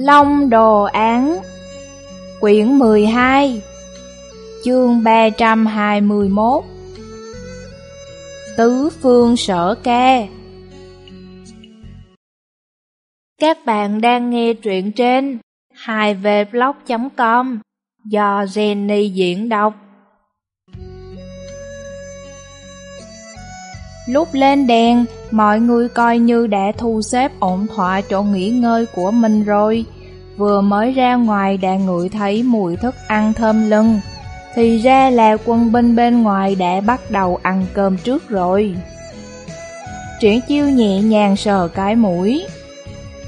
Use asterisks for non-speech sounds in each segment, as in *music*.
Long Đồ Án Quyển 12 Chương 321 Tứ Phương Sở Ca. Các bạn đang nghe truyện trên 2vblog.com do Jenny diễn đọc. Lúc lên đèn, mọi người coi như đã thu xếp ổn thỏa chỗ nghỉ ngơi của mình rồi. Vừa mới ra ngoài đã ngửi thấy mùi thức ăn thơm lưng, thì ra là quân binh bên ngoài đã bắt đầu ăn cơm trước rồi. Triển chiêu nhẹ nhàng sờ cái mũi.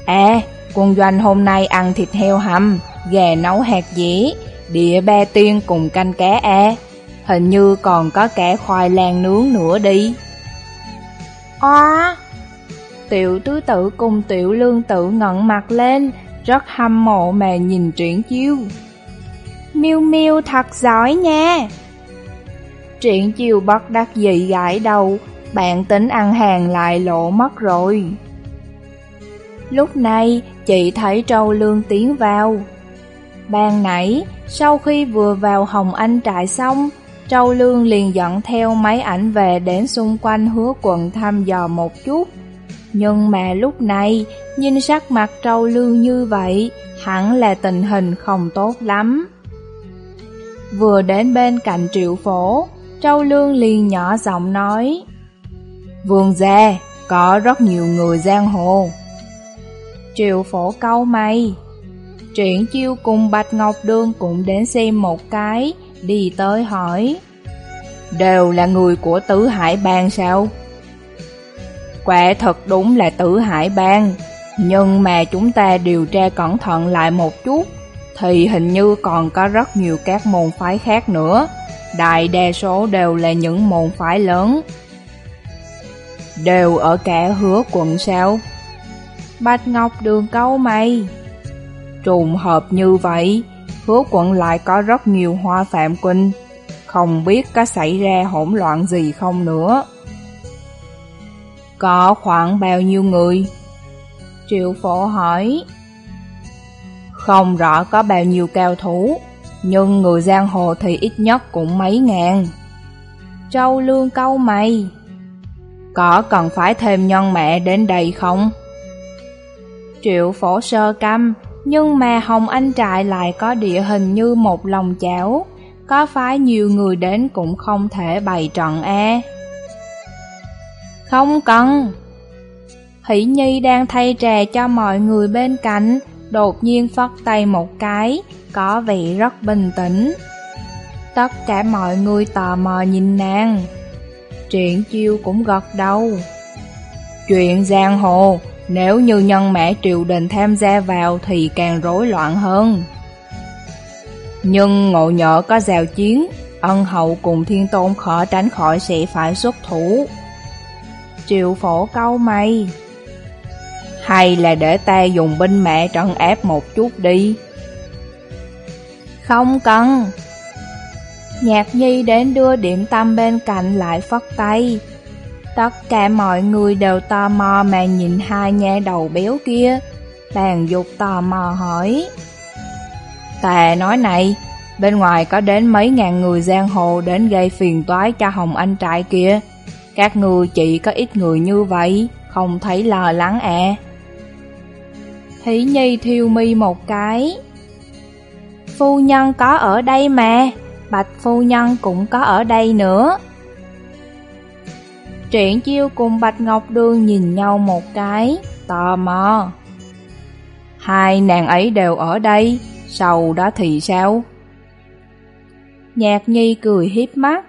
À, quân doanh hôm nay ăn thịt heo hầm, gà nấu hạt dĩ, địa ba tiên cùng canh cá à. Hình như còn có cả khoai lang nướng nữa đi. Oa! Tiểu tứ tử cùng tiểu lương tử ngẩn mặt lên, rất hâm mộ mà nhìn truyện chiêu. Miu Miu thật giỏi nha! Truyện chiêu bất đắc dĩ gãi đầu, bạn tính ăn hàng lại lộ mất rồi. Lúc này, chị thấy Trâu Lương tiến vào. Ban nãy, sau khi vừa vào Hồng Anh trại xong, Trâu Lương liền dẫn theo máy ảnh về đến xung quanh hứa quận thăm dò một chút. Nhưng mà lúc này, nhìn sắc mặt Trâu Lương như vậy, hẳn là tình hình không tốt lắm. Vừa đến bên cạnh triệu phổ, Trâu Lương liền nhỏ giọng nói Vương gia, có rất nhiều người giang hồ. Triệu phổ câu mày Triển chiêu cùng Bạch Ngọc Đương cũng đến xem một cái, đi tới hỏi Đều là người của Tử Hải Bang sao? Quả thật đúng là Tử Hải Bang, Nhưng mà chúng ta điều tra cẩn thận lại một chút, Thì hình như còn có rất nhiều các môn phái khác nữa Đại đa số đều là những môn phái lớn Đều ở cả hứa quận sao? Bạch Ngọc đường câu mày Trùng hợp như vậy Hứa quận lại có rất nhiều hoa phạm quynh Không biết có xảy ra hỗn loạn gì không nữa. Có khoảng bao nhiêu người? Triệu phổ hỏi. Không rõ có bao nhiêu cao thủ, Nhưng người giang hồ thì ít nhất cũng mấy ngàn. Châu lương câu mày. Có cần phải thêm nhân mẹ đến đây không? Triệu phổ sơ căm nhưng mà Hồng Anh Trại lại có địa hình như một lòng chảo, có phải nhiều người đến cũng không thể bày trận e. Không cần. Hỷ Nhi đang thay trà cho mọi người bên cạnh, đột nhiên phất tay một cái, có vị rất bình tĩnh. Tất cả mọi người tò mò nhìn nàng. Triển chiêu cũng gật đầu. Chuyện giang hồ, nếu như nhân mã triều đình tham gia vào thì càng rối loạn hơn. Nhưng ngộ nhỡ có giao chiến, ân hậu cùng thiên tôn khó tránh khỏi sẽ phải xuất thủ. Triệu phổ câu mày Hay là để ta dùng binh mẹ trấn áp một chút đi Không cần Nhạc nhi đến đưa điểm tâm bên cạnh lại phất tay Tất cả mọi người đều tò mò mà nhìn hai nha đầu béo kia. Bàn dục tò mò hỏi. Tà nói này, bên ngoài có đến mấy ngàn người giang hồ đến gây phiền toái cho Hồng Anh trại kia. Các người chỉ có ít người như vậy, không thấy lo lắng à. Thí Nhi thiêu mi một cái. Phu nhân có ở đây mà, Bạch phu nhân cũng có ở đây nữa. Triển chiêu cùng Bạch Ngọc Đường nhìn nhau một cái, tò mò. Hai nàng ấy đều ở đây, sau đó thì sao? Nhạc nhi cười hiếp mắt.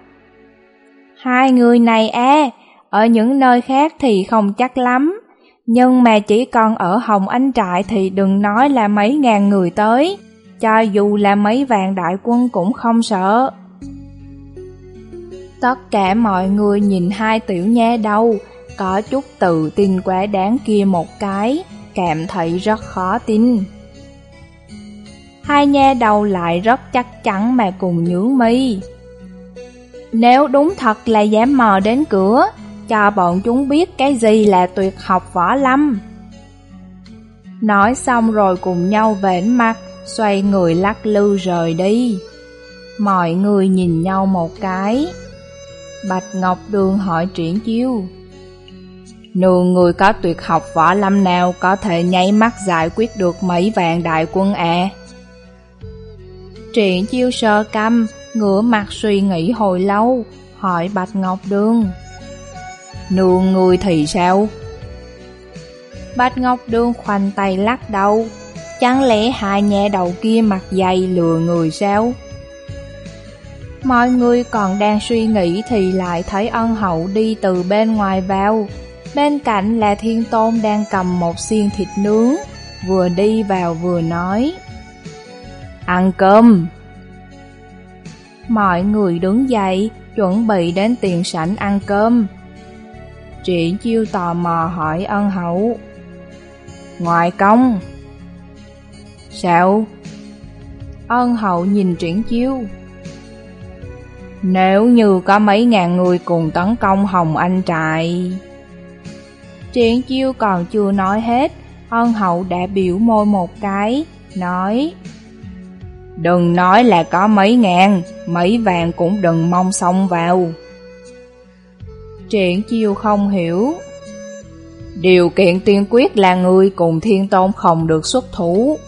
Hai người này à, ở những nơi khác thì không chắc lắm, nhưng mà chỉ còn ở Hồng Anh Trại thì đừng nói là mấy ngàn người tới, cho dù là mấy vạn đại quân cũng không sợ. Tất cả mọi người nhìn hai tiểu nha đầu, có chút tự tin quá đáng kia một cái, cảm thấy rất khó tin. Hai nha đầu lại rất chắc chắn mà cùng nhướng mi. Nếu đúng thật là dám mò đến cửa, cho bọn chúng biết cái gì là tuyệt học võ lâm. Nói xong rồi cùng nhau vẻn mặt, xoay người lắc lư rời đi. Mọi người nhìn nhau một cái. Bạch Ngọc Đường hỏi triển chiêu. Nương người có tuyệt học võ lâm nào có thể nháy mắt giải quyết được mấy vạn đại quân à? Triển chiêu sơ căm, ngửa mặt suy nghĩ hồi lâu, hỏi Bạch Ngọc Đường. Nương người thì sao? Bạch Ngọc Đường khoanh tay lắc đầu, chẳng lẽ hai nhẹ đầu kia mặt dày lừa người sao? Mọi người còn đang suy nghĩ thì lại thấy ân hậu đi từ bên ngoài vào. Bên cạnh là thiên tôn đang cầm một xiên thịt nướng, vừa đi vào vừa nói. Ăn cơm! Mọi người đứng dậy, chuẩn bị đến tiền sảnh ăn cơm. Triển chiêu tò mò hỏi ân hậu. Ngoài công! Sao? Ân hậu nhìn triển chiêu. Nếu như có mấy ngàn người cùng tấn công Hồng Anh Trại... Triển chiêu còn chưa nói hết, ân hậu đã biểu môi một cái, nói Đừng nói là có mấy ngàn, mấy vàng cũng đừng mong xông vào. Triển chiêu không hiểu. Điều kiện tiên quyết là người cùng thiên tôn không được xuất thủ.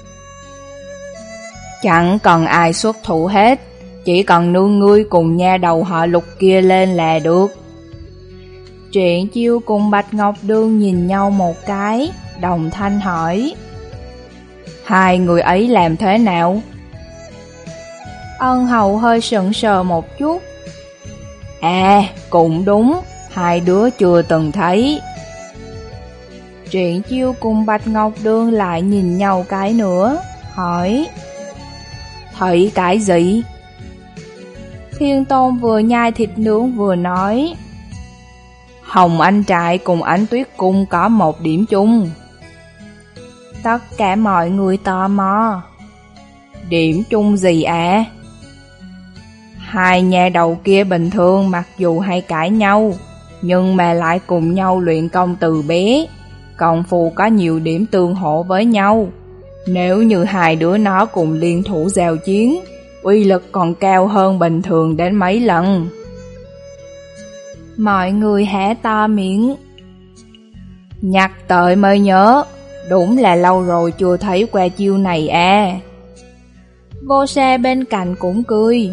Chẳng cần ai xuất thủ hết, chỉ cần nương ngươi cùng nha đầu họ lục kia lên là được. Truyện chiêu cùng Bạch Ngọc Đương nhìn nhau một cái, đồng thanh hỏi. Hai người ấy làm thế nào? Ân hầu hơi sững sờ một chút. À, cũng đúng, hai đứa chưa từng thấy. Truyện chiêu cùng Bạch Ngọc Đương lại nhìn nhau cái nữa, hỏi. Thấy cái gì? Thiên Tôn vừa nhai thịt nướng vừa nói, Hồng Anh Trại cùng Ánh Tuyết Cung có một điểm chung Tất cả mọi người tò mò, Điểm chung gì ạ? À? Hai nhà đầu kia bình thường mặc dù hay cãi nhau, Nhưng mà lại cùng nhau luyện công từ bé Công phu có nhiều điểm tương hộ với nhau Nếu như hai đứa nó cùng liên thủ giao chiến uy lực còn cao hơn bình thường đến mấy lần. Mọi người hẻ to miệng. Nhắc tới mới nhớ, đúng là lâu rồi chưa thấy qua chiêu này à. Vô xe bên cạnh cũng cười.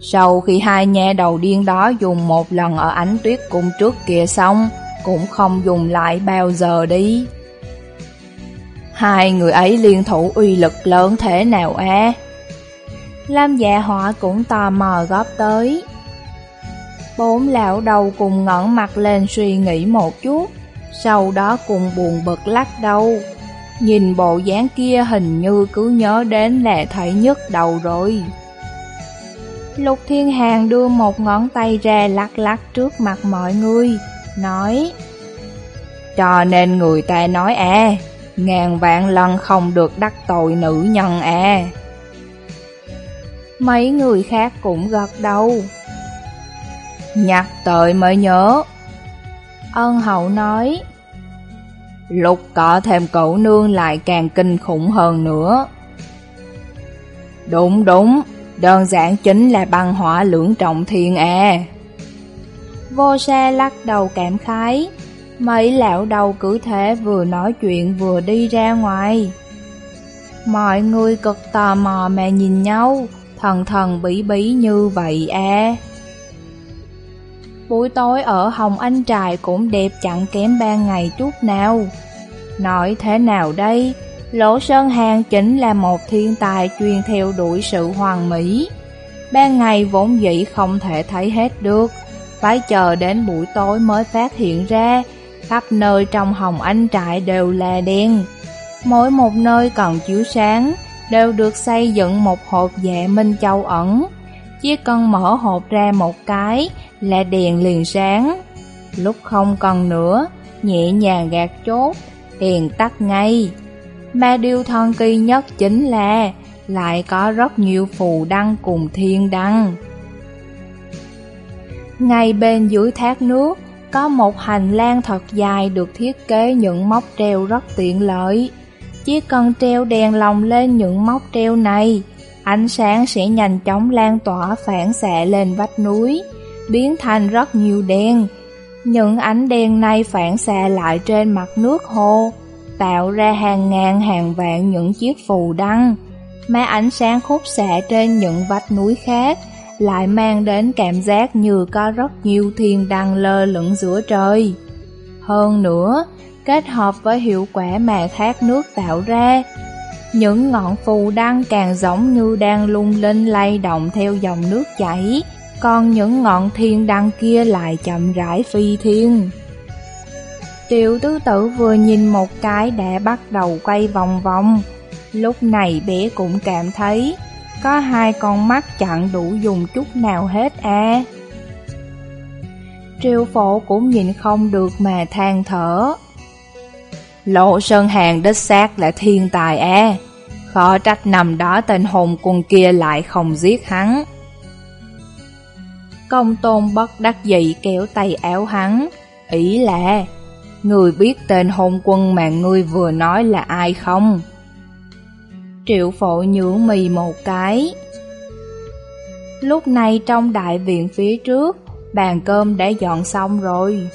Sau khi hai nhà đầu điên đó dùng một lần ở ánh tuyết cung trước kia xong, cũng không dùng lại bao giờ đi. Hai người ấy liên thủ uy lực lớn thế nào à? Lam dạ họa cũng tò mò góp tới. Bốn lão đầu cùng ngẩng mặt lên suy nghĩ một chút, sau đó cùng buồn bực lắc đầu. Nhìn bộ dáng kia hình như cứ nhớ đến là thấy nhức đầu rồi. Lục Thiên Hàng đưa một ngón tay ra lắc lắc trước mặt mọi người, nói Cho nên người ta nói à, ngàn vạn lần không được đắc tội nữ nhân à. Mấy người khác cũng gật đầu. Nhắc tới mới nhớ. Ân hậu nói. Lục cọ thêm cậu nương lại càng kinh khủng hơn nữa. Đúng đúng, đơn giản chính là băng hỏa lưỡng trọng thiên à. Vô sa lắc đầu cảm khái, mấy lão đầu cứ thế vừa nói chuyện vừa đi ra ngoài. Mọi người cực tò mò mà nhìn nhau, thần thần bí bí như vậy à. Buổi tối ở Hồng Anh Trài cũng đẹp chẳng kém ban ngày chút nào. Nói thế nào đây? Lỗ Sơn Hàng chính là một thiên tài chuyên theo đuổi sự hoàn mỹ. Ban ngày vốn dĩ không thể thấy hết được, phải chờ đến buổi tối mới phát hiện ra, khắp nơi trong Hồng Anh Trại đều là đen. Mỗi một nơi còn chiếu sáng, đều được xây dựng một hộp dạ minh châu ẩn. Chỉ cần mở hộp ra một cái là đèn liền sáng. Lúc không cần nữa, nhẹ nhàng gạt chốt, đèn tắt ngay. Mà điều thần kỳ nhất chính là lại có rất nhiều phù đăng cùng thiên đăng. Ngay bên dưới thác nước, có một hành lang thật dài được thiết kế những móc treo rất tiện lợi. Chỉ cần treo đèn lồng lên những móc treo này, ánh sáng sẽ nhanh chóng lan tỏa phản xạ lên vách núi, biến thành rất nhiều đèn. Những ánh đèn này phản xạ lại trên mặt nước hồ, tạo ra hàng ngàn hàng vạn những chiếc phù đăng. Mà ánh sáng khúc xạ trên những vách núi khác lại mang đến cảm giác như có rất nhiều thiên đăng lơ lửng giữa trời. Hơn nữa, kết hợp với hiệu quả mà thác nước tạo ra, những ngọn phù đăng càng giống như đang lung linh lay động theo dòng nước chảy, còn những ngọn thiên đăng kia lại chậm rãi phi thiên. Triệu tứ tử vừa nhìn một cái đã bắt đầu quay vòng vòng, lúc này bé cũng cảm thấy có hai con mắt chẳng đủ dùng chút nào hết à. Triều phổ cũng nhìn không được mà than thở. Lộ Sơn Hàng đích xác là thiên tài à. Khó trách nằm đó tên hồn quân kia lại không giết hắn. Công tôn bất đắc dĩ kéo tay áo hắn, ý là Người biết tên hôn quân mà ngươi vừa nói là ai không? Triệu phổ nhướng mì một cái. Lúc này trong đại viện phía trước, bàn cơm đã dọn xong rồi.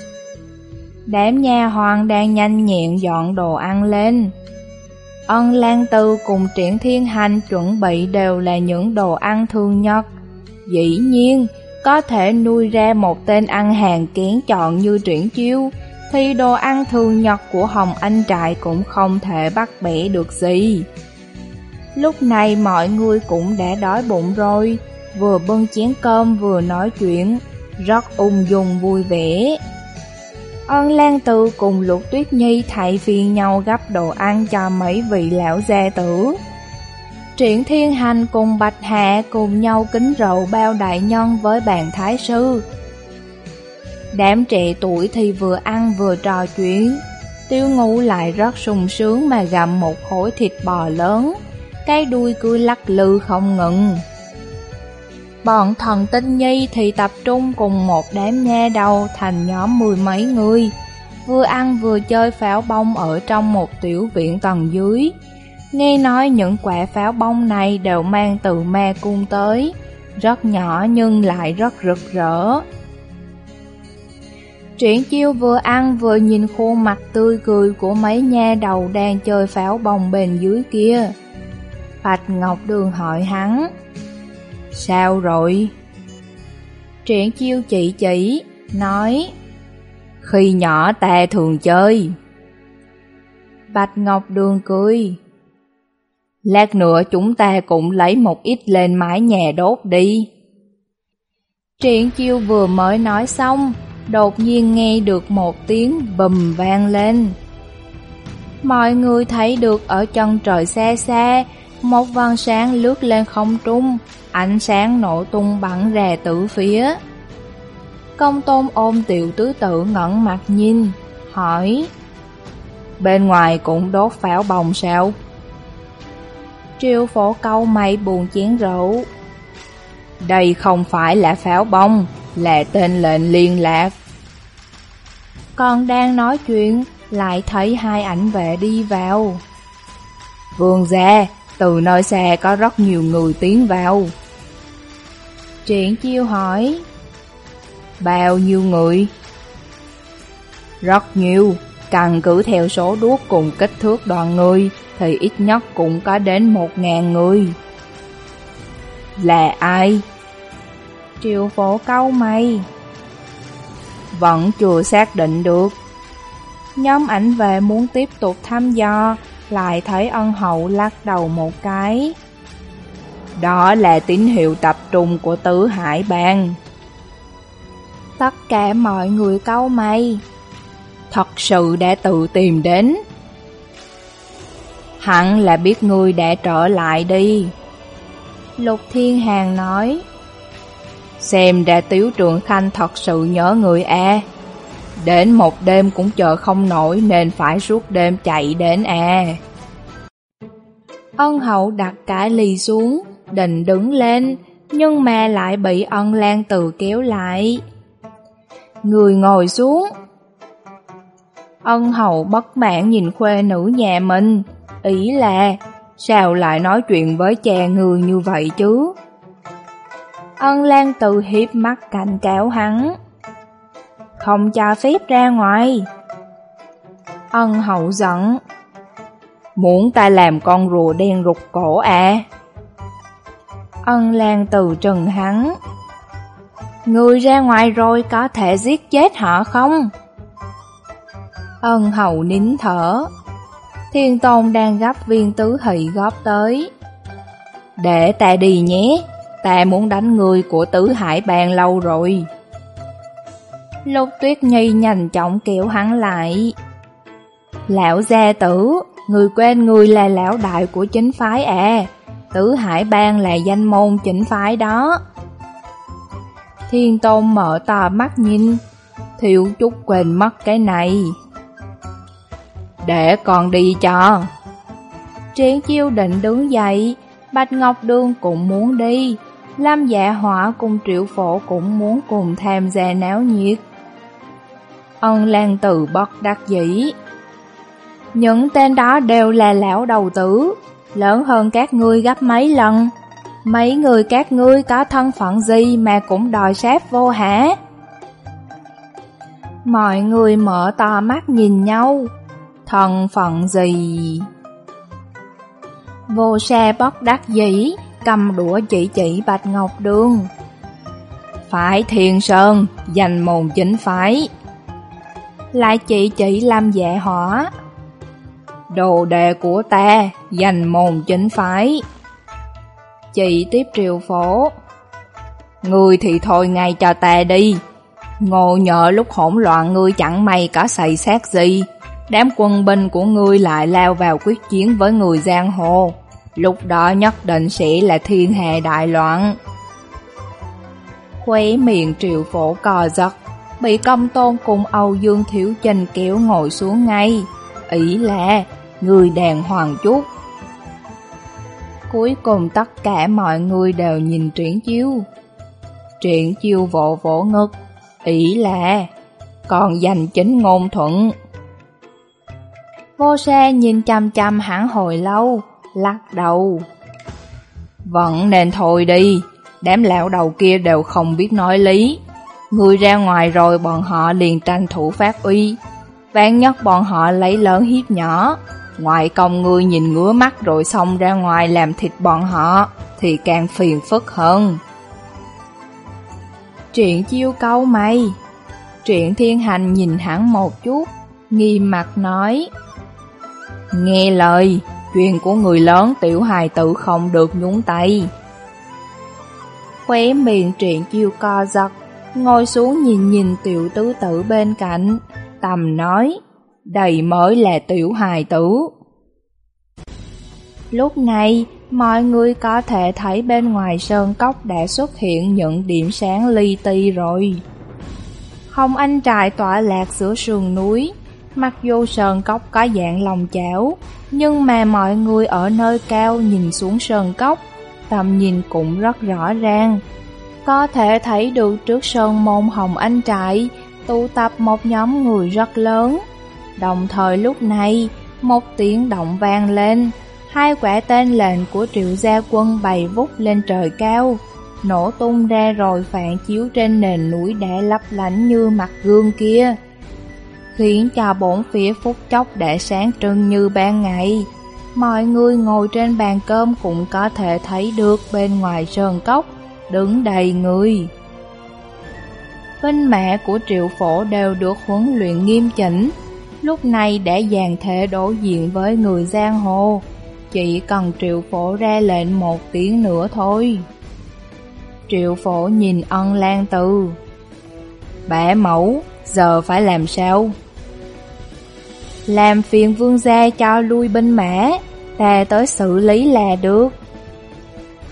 Đám nha hoàng đang nhanh nhẹn dọn đồ ăn lên. Ân Lan Tư cùng triển thiên hành chuẩn bị đều là những đồ ăn thường nhật. Dĩ nhiên, có thể nuôi ra một tên ăn hàng kén chọn như triển chiêu, thì đồ ăn thường nhật của Hồng Anh Trại cũng không thể bắt bẻ được gì. Lúc này mọi người cũng đã đói bụng rồi, vừa bưng chén cơm vừa nói chuyện, rất ung dung vui vẻ. Ân Lan Tư cùng Lục Tuyết Nhi thay phiên nhau gấp đồ ăn cho mấy vị lão gia tử. Triển Thiên Hành cùng Bạch Hạ cùng nhau kính rượu bao đại nhân với bàn thái sư. Đám trẻ tuổi thì vừa ăn vừa trò chuyện, tiêu Ngũ lại rất sung sướng mà gặm một khối thịt bò lớn cái đuôi cứ lắc lư không ngừng. Bọn thần tinh nhi thì tập trung cùng một đám nha đầu thành nhóm mười mấy người, vừa ăn vừa chơi pháo bông ở trong một tiểu viện tầng dưới. Nghe nói những quả pháo bông này đều mang từ ma cung tới, rất nhỏ nhưng lại rất rực rỡ. Triển chiêu vừa ăn vừa nhìn khuôn mặt tươi cười của mấy nha đầu đang chơi pháo bông bên dưới kia. Bạch Ngọc Đường hỏi hắn Sao rồi? Triển chiêu chỉ chỉ, nói Khi nhỏ ta thường chơi. Bạch Ngọc Đường cười Lát nữa chúng ta cũng lấy một ít lên mái nhà đốt đi. Triển chiêu vừa mới nói xong Đột nhiên nghe được một tiếng bùm vang lên. Mọi người thấy được ở chân trời xa xa một vầng sáng lướt lên không trung, ánh sáng nổ tung bắn rè tử phía. Công tôn ôm tiểu tứ tự ngẩn mặt nhìn, hỏi Bên ngoài cũng đốt pháo bồng sao? Triều phổ câu mày buồn chén rượu Đây không phải là pháo bông, là tên lệnh liên lạc Còn đang nói chuyện, lại thấy hai ảnh vệ đi vào Vương gia, từ nơi xa có rất nhiều người tiến vào. Triển chiêu hỏi, bao nhiêu người? Rất nhiều, cần cứ theo số đuốc cùng kích thước đoàn người thì ít nhất cũng có đến một ngàn người. Là ai? Triệu phổ câu mày. Vẫn chưa xác định được. Nhóm ảnh về muốn tiếp tục thăm dò lại thấy ân hậu lắc đầu một cái. Đó là tín hiệu tập trung của tứ hải bang. Tất cả mọi người câu mày. Thật sự đã tự tìm đến. Hẳn là biết ngươi đã trở lại đi. Lục Thiên Hàng nói. Xem ra Tiếu Trường Khanh thật sự nhớ người à. Đến một đêm cũng chờ không nổi nên phải suốt đêm chạy đến à. Ân hậu đặt cái ly xuống, định đứng lên, nhưng mà lại bị ân lan từ kéo lại. Người ngồi xuống. Ân hậu bất mãn nhìn khuê nữ nhà mình, ý là sao lại nói chuyện với cha người như vậy chứ? Ân Lan từ hiếp mắt cảnh cáo hắn. Không cho phép ra ngoài. Ân hậu giận. Muốn ta làm con rùa đen rụt cổ à? Ân Lan từ trừng hắn. Người ra ngoài rồi có thể giết chết họ không? Ân hậu nín thở. Thiên Tôn đang gấp viên tứ hỷ góp tới. Để ta đi nhé, ta muốn đánh người của tứ hải bàn lâu rồi. Lục tuyết nhi nhanh chóng kéo hắn lại. Lão gia tử, người quên người là lão đại của chính phái e. à, tứ hải bang là danh môn chính phái đó. Thiên tôn mở to mắt nhìn, thiếu chút quên mất cái này. Để con đi cho. Triển chiêu định đứng dậy, Bạch Ngọc Đương cũng muốn đi. Lam dạ hỏa cùng triệu phổ cũng muốn cùng tham gia náo nhiệt. Ân Lan Từ bất đắc dĩ. Những tên đó đều là lão đầu tử, lớn hơn các ngươi gấp mấy lần. Mấy người các ngươi có thân phận gì mà cũng đòi sát vô hả? Mọi người mở to mắt nhìn nhau. Thân phận gì? Vô xe bất đắc dĩ, cầm đũa chỉ chỉ Bạch Ngọc Đường. Phải thiền sơn, dành mồn chính phái. Lại chỉ chỉ làm dạ hỏa. Đồ đề của ta, dành mồm chính phái. Chị tiếp triều phổ. Người thì thôi ngay cho ta đi. Ngộ nhỡ lúc hỗn loạn ngươi chẳng may cả xảy sát gì. Đám quân binh của ngươi lại lao vào quyết chiến với người giang hồ. Lúc đó nhất định sẽ là thiên hệ đại loạn. khuế miệng triệu phổ cò giật, bị công tôn cùng Âu Dương Thiếu Trình kéo ngồi xuống ngay. Ý là, người đàng hoàng chút. Cuối cùng tất cả mọi người đều nhìn triển chiêu. Triển chiêu vỗ vỗ ngực, ý là, còn dành chính ngôn thuận. Vô xe nhìn chăm chăm hẳn hồi lâu, lắc đầu. Vẫn nên thôi đi, đám lão đầu kia đều không biết nói lý. Người ra ngoài rồi bọn họ liền tranh thủ phát uy. ván nhất bọn họ lấy lớn hiếp nhỏ. Ngoại công ngươi nhìn ngứa mắt rồi xong ra ngoài làm thịt bọn họ, thì càng phiền phức hơn. Chuyện chiêu câu mày. Chuyện thiên hành nhìn hẳn một chút, nghiêm mặt nói. Nghe lời, chuyện của người lớn tiểu hài tử không được nhúng tay. Khóe miệng chuyện chiêu co giật, ngồi xuống nhìn nhìn tiểu tứ tử bên cạnh, tầm nói, đầy mới là tiểu hài tử. Lúc này, mọi người có thể thấy bên ngoài sơn cốc đã xuất hiện những điểm sáng li ti rồi. Không anh trại tỏa lạc giữa sườn núi, Mặc dù sơn cốc có dạng lòng chảo, nhưng mà mọi người ở nơi cao nhìn xuống sơn cốc, tầm nhìn cũng rất rõ ràng. Có thể thấy được trước sơn môn hồng anh trại, tụ tập một nhóm người rất lớn. Đồng thời lúc này, một tiếng động vang lên, hai quả tên lệnh của triệu gia quân bày vút lên trời cao, nổ tung ra rồi phản chiếu trên nền núi đã lấp lánh như mặt gương kia khiến cho bốn phía phút chốc để sáng trưng như ban ngày. Mọi người ngồi trên bàn cơm cũng có thể thấy được bên ngoài sơn cốc, đứng đầy người. Binh mẹ của triệu phổ đều được huấn luyện nghiêm chỉnh, lúc này đã dàn thể đối diện với người giang hồ, chỉ cần triệu phổ ra lệnh một tiếng nữa thôi. Triệu phổ nhìn ân lan từ. Bẻ mẫu, giờ phải làm sao? Làm phiền vương gia cho lui binh mã, ta tới xử lý là được.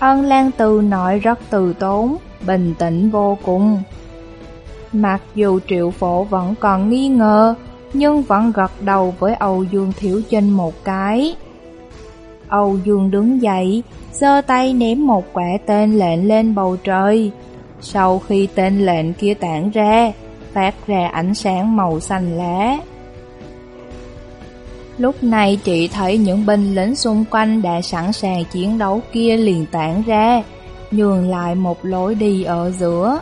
Ân Lan Từ nói rất từ tốn, bình tĩnh vô cùng. Mặc dù triệu phổ vẫn còn nghi ngờ, nhưng vẫn gật đầu với Âu Dương Thiểu Chinh một cái. Âu Dương đứng dậy, giơ tay ném một quả tên lệnh lên bầu trời. Sau khi tên lệnh kia tản ra, phát ra ánh sáng màu xanh lá. Lúc này chị thấy những binh lính xung quanh đã sẵn sàng chiến đấu kia liền tản ra, nhường lại một lối đi ở giữa.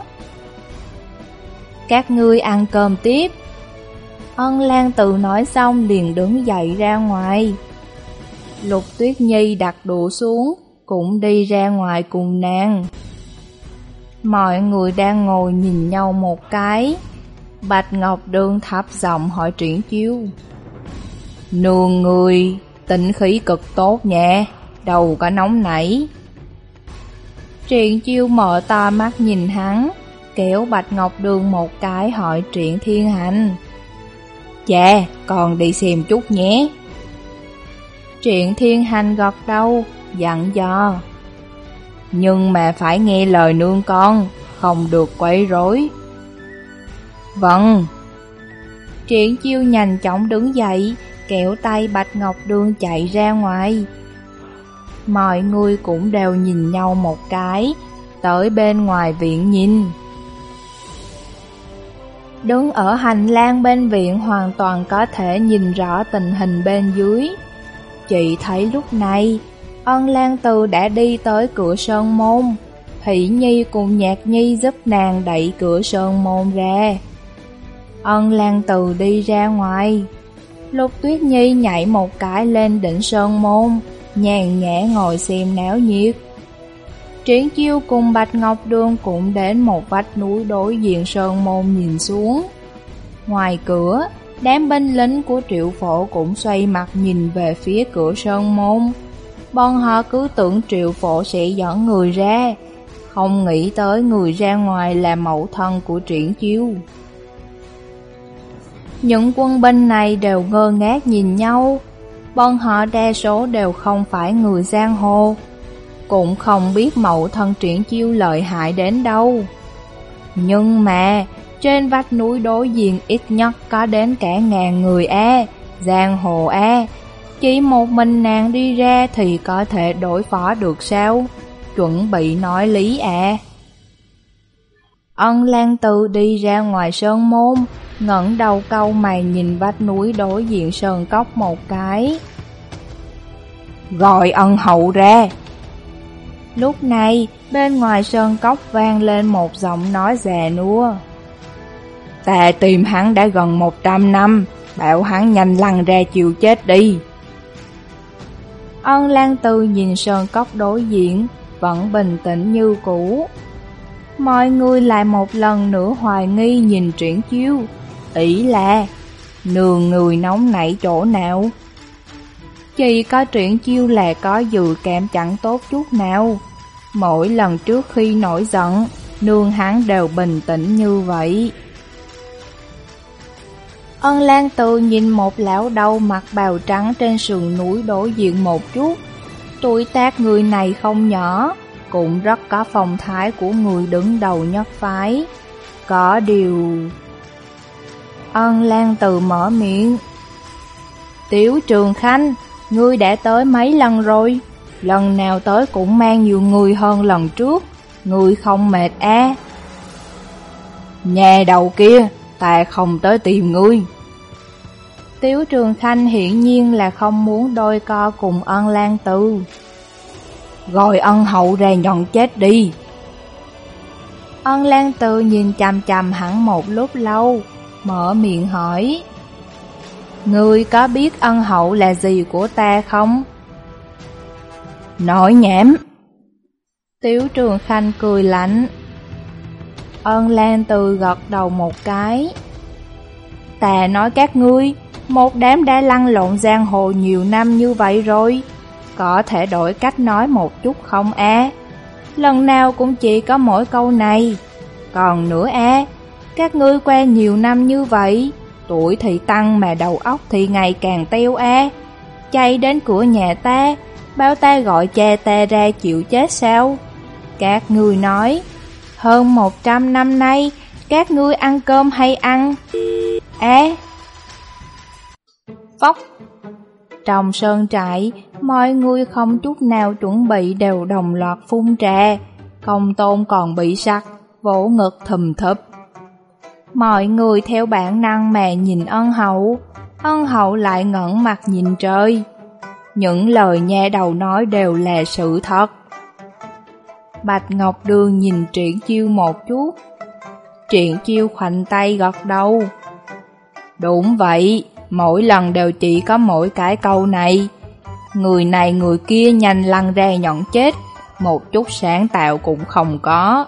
Các ngươi ăn cơm tiếp. Ân Lan Từ nói xong liền đứng dậy ra ngoài. Lục Tuyết Nhi đặt đũa xuống, cũng đi ra ngoài cùng nàng. Mọi người đang ngồi nhìn nhau một cái. Bạch Ngọc Đường thấp giọng hỏi Triển Chiêu. Nương người, tịnh khí cực tốt nhẹ, đầu cả nóng nảy. Triển Chiêu mở to mắt nhìn hắn, kéo Bạch Ngọc Đường một cái hỏi Triển Thiên Hành. Dạ, còn đi xem chút nhé. Triển Thiên Hành gật đầu, dặn dò. Nhưng mà phải nghe lời nương con, không được quấy rối. Vâng. Triển chiêu nhanh chóng đứng dậy, kéo tay Bạch Ngọc Đường chạy ra ngoài. Mọi người cũng đều nhìn nhau một cái, tới bên ngoài viện nhìn. Đứng ở hành lang bên viện hoàn toàn có thể nhìn rõ tình hình bên dưới. Chị thấy lúc này, Ân Lan Từ đã đi tới cửa sơn môn. Thủy Nhi cùng Nhạc Nhi giúp nàng đẩy cửa sơn môn ra. Ân Lan Từ đi ra ngoài. Lục Tuyết Nhi nhảy một cái lên đỉnh sơn môn, nhàn nhã ngồi xem náo nhiệt. Triển chiêu cùng Bạch Ngọc Đường cũng đến một vách núi đối diện sơn môn nhìn xuống. Ngoài cửa, đám binh lính của triệu phổ cũng xoay mặt nhìn về phía cửa sơn môn. Bọn họ cứ tưởng triệu phổ sẽ dẫn người ra, không nghĩ tới người ra ngoài là mẫu thân của triển chiêu. Những quân binh này đều ngơ ngác nhìn nhau, bọn họ đa số đều không phải người giang hồ, cũng không biết mẫu thân triển chiêu lợi hại đến đâu. Nhưng mà, trên vách núi đối diện ít nhất có đến cả ngàn người e giang hồ e, chỉ một mình nàng đi ra thì có thể đối phó được sao? Chuẩn bị nói lý à. Ân Lan Từ đi ra ngoài sơn môn, ngẩng đầu câu mày nhìn vách núi đối diện sơn cốc một cái. Gọi ân hậu ra! Lúc này, bên ngoài sơn cốc vang lên một giọng nói già nua. Ta tìm hắn đã gần một trăm năm, bảo hắn nhanh lăn ra chịu chết đi. Ân Lan Tư nhìn sơn cốc đối diện, vẫn bình tĩnh như cũ. Mọi người lại một lần nữa hoài nghi nhìn triển chiêu, ý là nương người nóng nảy chỗ nào. Chỉ có chuyện chiêu là có dự cảm chẳng tốt chút nào. Mỗi lần trước khi nổi giận, nương hắn đều bình tĩnh như vậy. Ân Lan Từ nhìn một lão đầu mặc bào trắng trên sườn núi đối diện một chút. Tuổi tác người này không nhỏ, cũng rất có phong thái của người đứng đầu nhất phái. Có điều... Ân Lan Từ mở miệng. Tiểu Trường Khanh, ngươi đã tới mấy lần rồi? Lần nào tới cũng mang nhiều người hơn lần trước, ngươi không mệt á. Nhà đầu kia, ta không tới tìm ngươi. Tiếu Trường Khanh hiển nhiên là không muốn đôi co cùng ân lan tư. Gọi ân hậu ra nhận chết đi. Ân lan tư nhìn chằm chằm hẳn một lúc lâu, mở miệng hỏi. Ngươi có biết ân hậu là gì của ta không? Nói nhảm. Tiếu Trường Khanh cười lạnh. Ân Lan Từ gật đầu một cái. Ta nói các ngươi, một đám đã lăn lộn giang hồ nhiều năm như vậy rồi, có thể đổi cách nói một chút không á? Lần nào cũng chỉ có mỗi câu này. Còn nữa á, các ngươi quen nhiều năm như vậy, tuổi thì tăng mà đầu óc thì ngày càng teo e. a. Chạy đến cửa nhà ta, bao ta gọi cha ta ra chịu chết sao? Các ngươi nói, hơn một trăm năm nay, các ngươi ăn cơm hay ăn? Á, Phóc Trong sơn trại, mọi người không chút nào chuẩn bị đều đồng loạt phun trà. Công tôn còn bị sặc, vỗ ngực thùm thụp. Mọi người theo bản năng mà nhìn ân hậu, ân hậu lại ngẩn mặt nhìn trời. Những lời nghe đầu nói đều là sự thật. Bạch Ngọc Đường nhìn triển chiêu một chút. Triển chiêu khoanh tay gật đầu. Đúng vậy, mỗi lần đều chỉ có mỗi cái câu này. Người này người kia nhanh lăn ra nhọn chết, một chút sáng tạo cũng không có.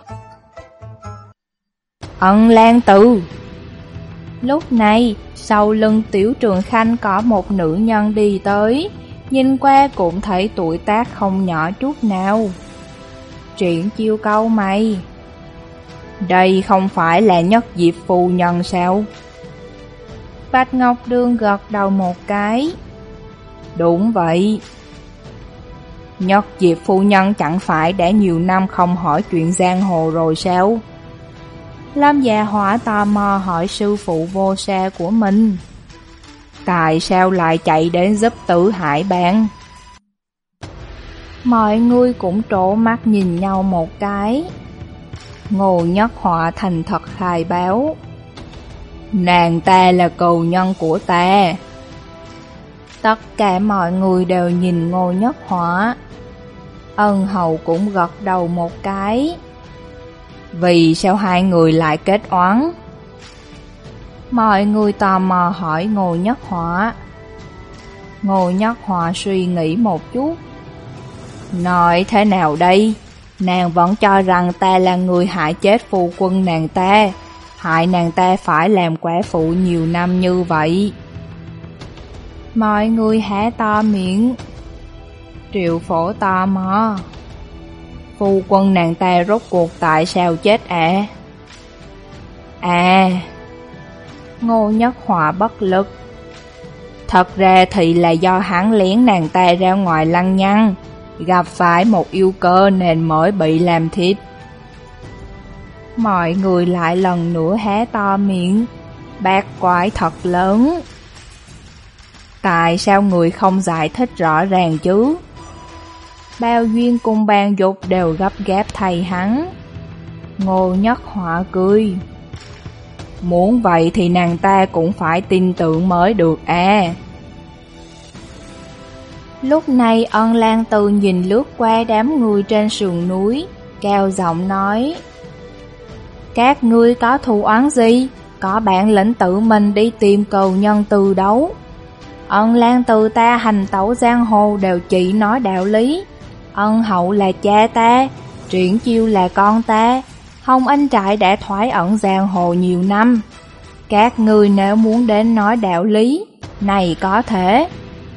Ân Lan Từ Lúc này, sau lưng tiểu trường khanh có một nữ nhân đi tới, nhìn qua cũng thấy tuổi tác không nhỏ chút nào. Triển chiêu câu mày Đây không phải là nhất diệp phù nhân sao? Bạch Ngọc Đường gật đầu một cái. Đúng vậy. Nhất diệp phu nhân chẳng phải đã nhiều năm không hỏi chuyện giang hồ rồi sao? Lâm già dạ hỏa tò mò hỏi sư phụ vô xe của mình. Tại sao lại chạy đến giúp tử hải bạn? Mọi người cũng trổ mắt nhìn nhau một cái. Ngô Nhất Họa thành thật khai báo. Nàng ta là cầu nhân của ta. Tất cả mọi người đều nhìn Ngô Nhất Họa. Ân hầu cũng gật đầu một cái. Vì sao hai người lại kết oán? Mọi người tò mò hỏi Ngô Nhất Họa. Ngô Nhất Họa suy nghĩ một chút. Nói thế nào đây? Nàng vẫn cho rằng ta là người hại chết phu quân nàng ta, hại nàng ta phải làm quả phụ nhiều năm như vậy. Mọi người há to miệng. Triệu phổ tò mò. Phu quân nàng ta rốt cuộc tại sao chết ạ? À? à, ngô nhất họa bất lực. Thật ra thì là do hắn lén nàng ta ra ngoài lăng nhăng, gặp phải một yêu cơ nên mới bị làm thịt. Mọi người lại lần nữa hé to miệng, bác quái thật lớn. Tại sao người không giải thích rõ ràng chứ? Bao duyên cùng bàn dục đều gấp gáp thầy hắn. Ngô nhất họa cười. Muốn vậy thì nàng ta cũng phải tin tưởng mới được à. Lúc này ân lan từ nhìn lướt qua đám người trên sườn núi, cao giọng nói Các ngươi có thù oán gì? Có bạn lĩnh tự mình đi tìm cầu nhân từ đấu Ân lan từ ta hành tẩu giang hồ đều chỉ nói đạo lý Ân hậu là cha ta, triển chiêu là con ta Hồng Anh Trại đã thoái ẩn giang hồ nhiều năm Các ngươi nếu muốn đến nói đạo lý Này có thể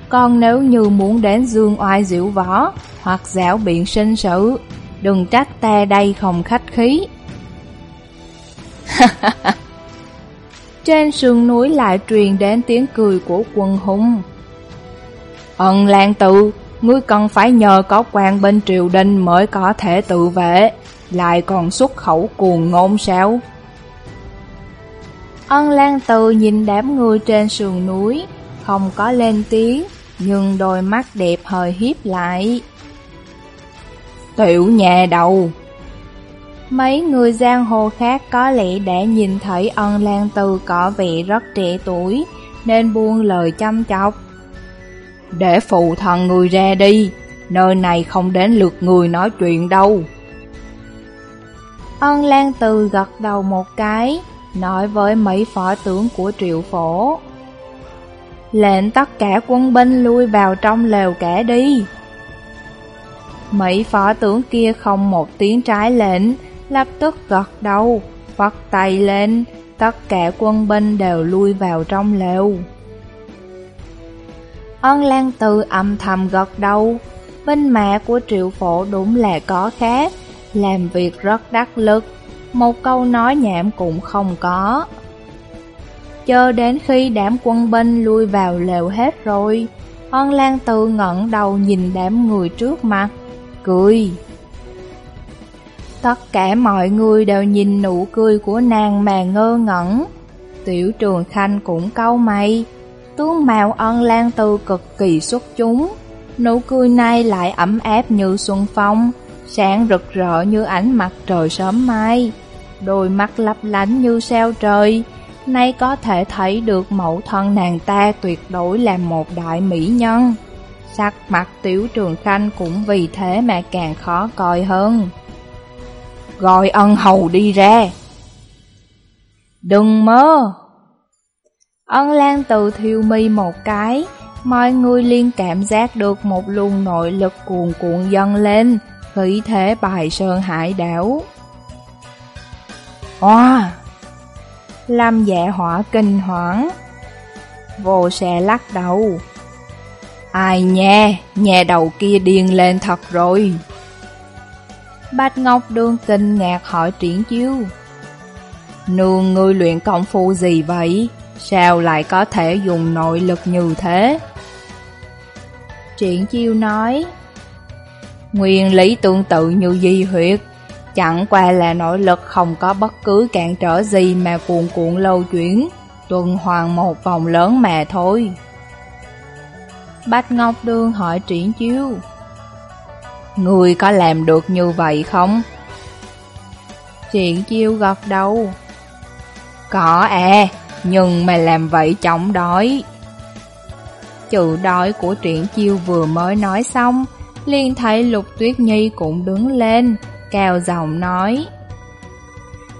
còn nếu như muốn đến dương oai diệu võ hoặc dạo biện sinh sự, đừng trách ta đây không khách khí. *laughs* Trên sườn núi lại truyền đến tiếng cười của quân hùng. Ân Lan Tự, ngươi cần phải nhờ có quan bên triều đình mới có thể tự vệ, lại còn xuất khẩu cuồng ngôn sao? Ân Lan Từ nhìn đám người trên sườn núi, không có lên tiếng, nhưng đôi mắt đẹp hơi hiếp lại. Tiểu nhà đầu Mấy người giang hồ khác có lẽ đã nhìn thấy ân lan từ có vẻ rất trẻ tuổi, nên buông lời chăm chọc. Để phụ thần người ra đi, nơi này không đến lượt người nói chuyện đâu. Ân Lan Từ gật đầu một cái, nói với mấy phó tướng của triệu phổ lệnh tất cả quân binh lui vào trong lều kẻ đi. Mấy phó tướng kia không một tiếng trái lệnh, lập tức gật đầu, vắt tay lên, tất cả quân binh đều lui vào trong lều. Ân Lan Từ âm thầm gật đầu, binh mã của triệu phổ đúng là có khác, làm việc rất đắc lực, một câu nói nhảm cũng không có. Chờ đến khi đám quân binh lui vào lều hết rồi, Ân Lan Tư ngẩng đầu nhìn đám người trước mặt, cười. Tất cả mọi người đều nhìn nụ cười của nàng mà ngơ ngẩn. Tiểu trường khanh cũng câu mày, tướng mạo ân lan tư cực kỳ xuất chúng. Nụ cười này lại ấm áp như xuân phong, sáng rực rỡ như ánh mặt trời sớm mai. đôi mắt lấp lánh như sao trời, nay có thể thấy được mẫu thân nàng ta tuyệt đối là một đại mỹ nhân. Sắc mặt tiểu trường khanh cũng vì thế mà càng khó coi hơn. Gọi ân hầu đi ra. Đừng mơ! Ân lan từ thiêu mi một cái, mọi người liên cảm giác được một luồng nội lực cuồn cuộn dâng lên, khí thế bài sơn hải đảo. Hoa! Lâm dạ hỏa kinh hoảng. Vô xe lắc đầu. Ai nha, nhà đầu kia điên lên thật rồi. Bạch Ngọc Đường kinh ngạc hỏi triển chiêu. Nương ngươi luyện công phu gì vậy? Sao lại có thể dùng nội lực như thế? Triển chiêu nói Nguyên lý tương tự như di Huyệt, Chẳng qua là nội lực không có bất cứ cản trở gì mà cuộn cuộn lâu chuyển Tuần hoàn một vòng lớn mà thôi Bạch Ngọc Đường hỏi triển chiêu Người có làm được như vậy không? Triển chiêu gật đầu Có à, nhưng mà làm vậy chóng đói Chữ đói của truyện chiêu vừa mới nói xong liền thấy Lục Tuyết Nhi cũng đứng lên, cao giọng nói.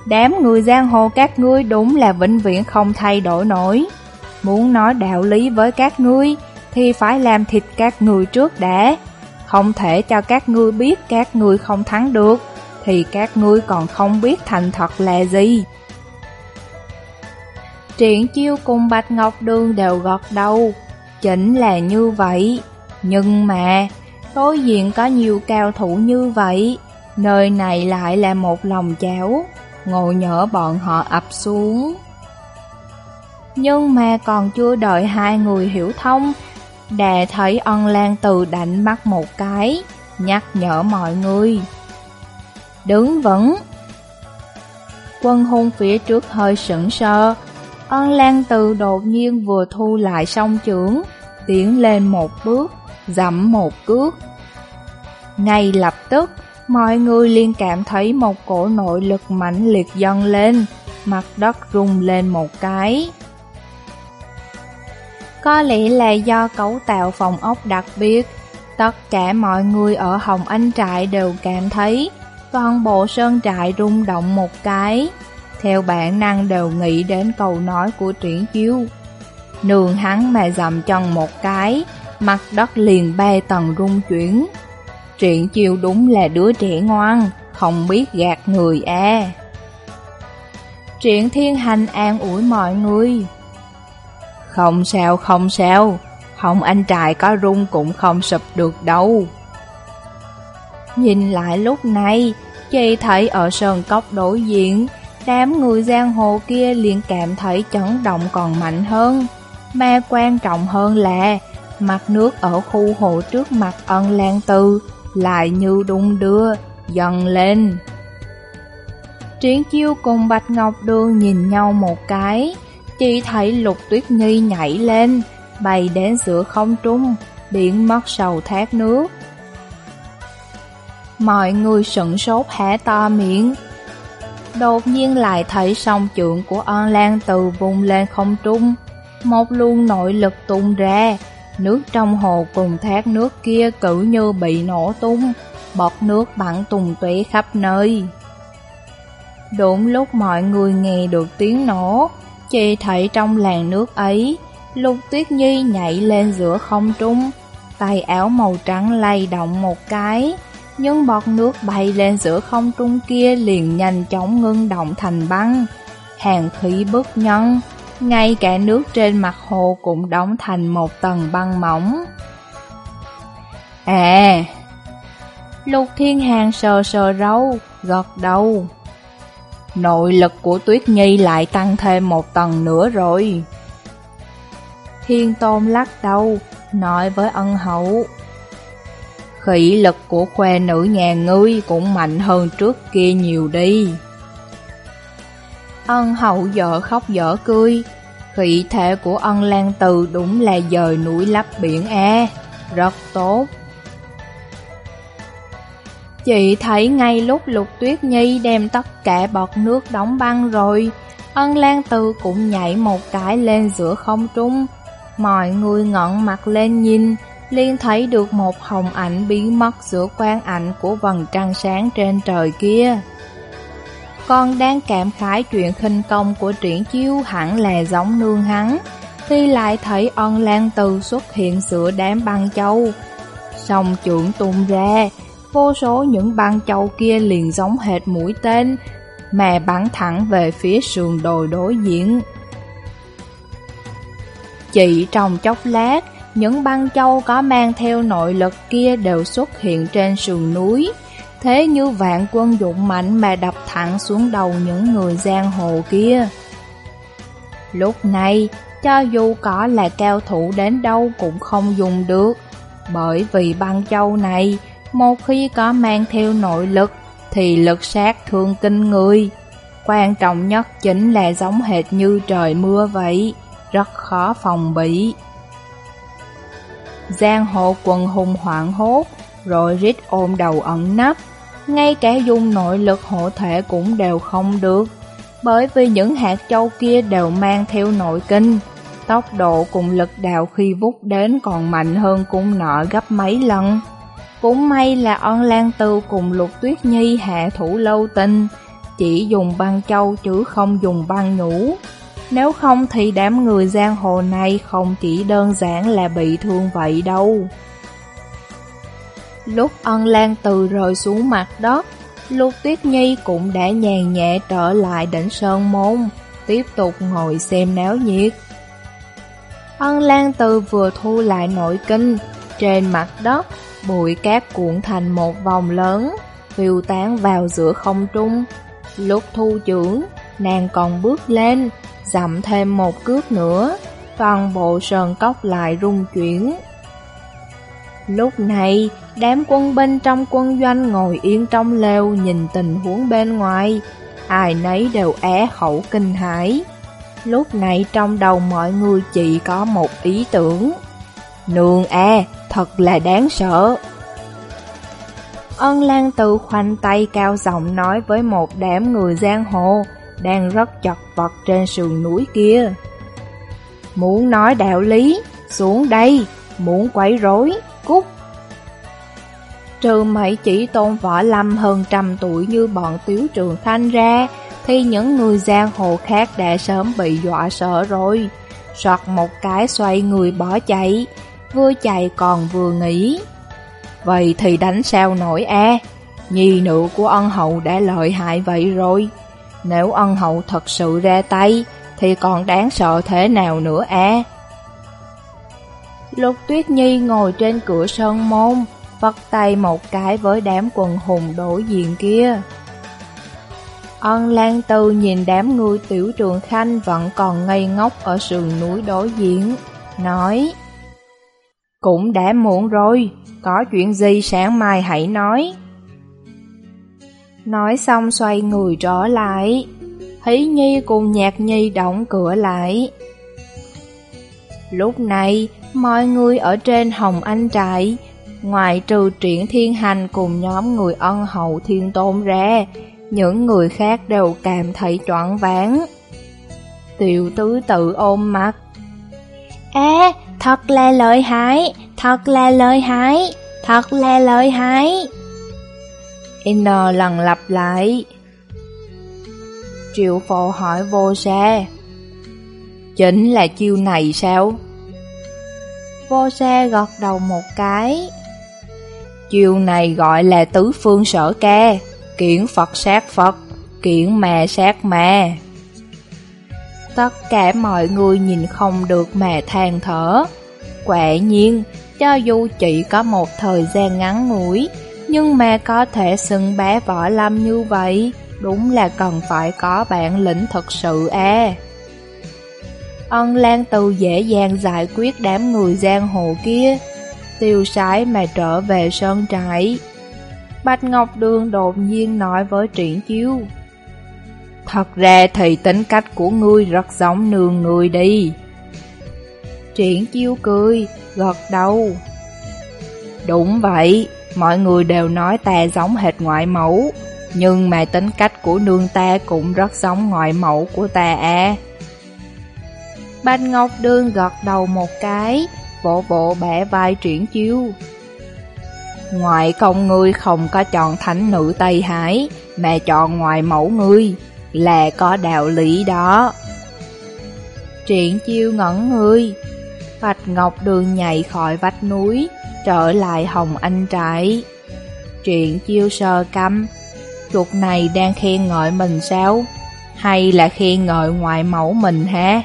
Đám người giang hồ các ngươi đúng là vĩnh viễn không thay đổi nổi. Muốn nói đạo lý với các ngươi, thì phải làm thịt các ngươi trước đã. Không thể cho các ngươi biết các ngươi không thắng được, thì các ngươi còn không biết thành thật là gì. Triển chiêu cùng Bạch Ngọc Đường đều gọt đầu, chính là như vậy. Nhưng mà, đối diện có nhiều cao thủ như vậy, nơi này lại là một lòng chéo, ngồi nhỡ bọn họ ập xuống. Nhưng mà còn chưa đợi hai người hiểu thông, đã thấy ân lan từ đánh mắt một cái, nhắc nhở mọi người. Đứng vững! Quân hung phía trước hơi sững sờ ân lan từ đột nhiên vừa thu lại song trưởng, tiến lên một bước, dẫm một cước. Ngay lập tức, mọi người liền cảm thấy một cổ nội lực mãnh liệt dâng lên, mặt đất rung lên một cái. Có lẽ là do cấu tạo phòng ốc đặc biệt, tất cả mọi người ở Hồng Anh Trại đều cảm thấy toàn bộ sơn trại rung động một cái. Theo bản năng đều nghĩ đến câu nói của triển chiêu. Nương hắn mà dầm chân một cái, mặt đất liền ba tầng rung chuyển. Triển chiêu đúng là đứa trẻ ngoan, không biết gạt người à. Triển thiên hành an ủi mọi người. Không sao, không sao, không anh trai có rung cũng không sụp được đâu. Nhìn lại lúc này, chị thấy ở sơn cốc đối diện, đám người giang hồ kia liền cảm thấy chấn động còn mạnh hơn. Mà quan trọng hơn là, mặt nước ở khu hồ trước mặt ân lan tư lại như đung đưa, dần lên. Triển chiêu cùng Bạch Ngọc Đường nhìn nhau một cái, chỉ thấy Lục Tuyết Nhi nhảy lên, bay đến giữa không trung, biến mất sầu thác nước. Mọi người sững sốt há to miệng. Đột nhiên lại thấy song trượng của ân lan từ vùng lên không trung, một luồng nội lực tung ra, nước trong hồ cùng thác nước kia cử như bị nổ tung, bọt nước bắn tùng tuế khắp nơi. Đúng lúc mọi người nghe được tiếng nổ, chỉ thấy trong làn nước ấy, Lục Tuyết Nhi nhảy lên giữa không trung, tay áo màu trắng lay động một cái, nhưng bọt nước bay lên giữa không trung kia liền nhanh chóng ngưng động thành băng. Hàng khí bức nhân, ngay cả nước trên mặt hồ cũng đóng thành một tầng băng mỏng. À, Lục Thiên Hàng sờ sờ râu, gật đầu. Nội lực của Tuyết Nhi lại tăng thêm một tầng nữa rồi. Thiên Tôn lắc đầu, nói với ân hậu. Khỉ lực của khoe nữ nhà ngươi cũng mạnh hơn trước kia nhiều đi. Ân hậu vợ khóc dở cười, khỉ thể của ân lan từ đúng là dời núi lấp biển e, rất tốt. Chị thấy ngay lúc Lục Tuyết Nhi đem tất cả bọt nước đóng băng rồi, ân lan từ cũng nhảy một cái lên giữa không trung. Mọi người ngọn mặt lên nhìn, liền thấy được một hồng ảnh biến mất giữa quang ảnh của vầng trăng sáng trên trời kia. Con đang cảm khái chuyện khinh công của triển chiêu hẳn là giống nương hắn, thì lại thấy ân lan từ xuất hiện giữa đám băng châu. Sông trưởng tung ra, vô số những băng châu kia liền giống hệt mũi tên, mà bắn thẳng về phía sườn đồi đối diện. Chỉ trong chốc lát, những băng châu có mang theo nội lực kia đều xuất hiện trên sườn núi, thế như vạn quân dụng mạnh mà đập thẳng xuống đầu những người giang hồ kia. Lúc này, cho dù có là cao thủ đến đâu cũng không dùng được, bởi vì băng châu này, một khi có mang theo nội lực, thì lực sát thương kinh người. Quan trọng nhất chính là giống hệt như trời mưa vậy, rất khó phòng bị. Giang hộ quần hùng hoảng hốt, rồi rít ôm đầu ẩn nấp. Ngay cả dùng nội lực hộ thể cũng đều không được, bởi vì những hạt châu kia đều mang theo nội kinh. Tốc độ cùng lực đạo khi vút đến còn mạnh hơn cung nọ gấp mấy lần. Cũng may là on lan tư cùng lục tuyết nhi hạ thủ lâu tinh, chỉ dùng băng châu chứ không dùng băng nhũ. Nếu không thì đám người giang hồ này không chỉ đơn giản là bị thương vậy đâu. Lúc ân lan từ rơi xuống mặt đất, Lục Tuyết Nhi cũng đã nhàn nhẹ trở lại đỉnh sơn môn, tiếp tục ngồi xem náo nhiệt. Ân Lan Từ vừa thu lại nội kinh, trên mặt đất, bụi cát cuộn thành một vòng lớn, phiêu tán vào giữa không trung. Lúc thu trưởng, nàng còn bước lên, dặm thêm một cước nữa, toàn bộ sơn cốc lại rung chuyển. Lúc này, đám quân binh trong quân doanh ngồi yên trong lều nhìn tình huống bên ngoài, ai nấy đều é khẩu kinh hãi. Lúc này trong đầu mọi người chỉ có một ý tưởng. Nương e, thật là đáng sợ. Ân Lan Tự khoanh tay cao giọng nói với một đám người giang hồ đang rất chật vật trên sườn núi kia. Muốn nói đạo lý, xuống đây, muốn quấy rối, cút. Trừ mấy chỉ tôn võ lâm hơn trăm tuổi như bọn tiếu trường thanh ra, thì những người giang hồ khác đã sớm bị dọa sợ rồi. Soạt một cái xoay người bỏ chạy, vừa chạy còn vừa nghĩ. Vậy thì đánh sao nổi e? Nhi nữ của ân hậu đã lợi hại vậy rồi. Nếu ân hậu thật sự ra tay, thì còn đáng sợ thế nào nữa à Lục Tuyết Nhi ngồi trên cửa sơn môn, vắt tay một cái với đám quần hùng đối diện kia. Ân Lan Tư nhìn đám người tiểu trường khanh vẫn còn ngây ngốc ở sườn núi đối diện, nói Cũng đã muộn rồi, có chuyện gì sáng mai hãy nói. Nói xong xoay người trở lại, Hí Nhi cùng Nhạc Nhi đóng cửa lại. Lúc này, mọi người ở trên Hồng Anh Trại, ngoài trừ triển thiên hành cùng nhóm người ân hậu thiên tôn ra, những người khác đều cảm thấy choáng váng. Tiểu tứ tự ôm mặt. À, thật là lợi hại, thật là lợi hại, thật là lợi hại. N lần lặp lại. Triệu phổ hỏi vô xe, Chính là chiêu này sao? Vô xe gật đầu một cái. Chiêu này gọi là tứ phương sở ca kiển Phật sát Phật, kiển mẹ sát mẹ. Tất cả mọi người nhìn không được mà than thở. Quả nhiên, cho dù chỉ có một thời gian ngắn ngủi, nhưng mà có thể xưng bá võ lâm như vậy, đúng là cần phải có bản lĩnh thật sự à. Ân Lan Từ dễ dàng giải quyết đám người giang hồ kia, tiêu sái mà trở về sơn trại. Bạch Ngọc Đường đột nhiên nói với Triển Chiêu. Thật ra thì tính cách của ngươi rất giống nương người đi. Triển Chiêu cười, gật đầu. Đúng vậy, mọi người đều nói ta giống hệt ngoại mẫu, nhưng mà tính cách của nương ta cũng rất giống ngoại mẫu của ta à. Bạch Ngọc Đường gật đầu một cái, bộ bộ bẻ vai triển chiêu. Ngoại công ngươi không có chọn thánh nữ Tây Hải, mà chọn ngoại mẫu ngươi, là có đạo lý đó. Triển chiêu ngẩn người, Bạch Ngọc Đường nhảy khỏi vách núi, trở lại Hồng Anh Trại. chuyện chiêu sơ căm, chuột này đang khen ngợi mình sao? Hay là khen ngợi ngoại mẫu mình ha?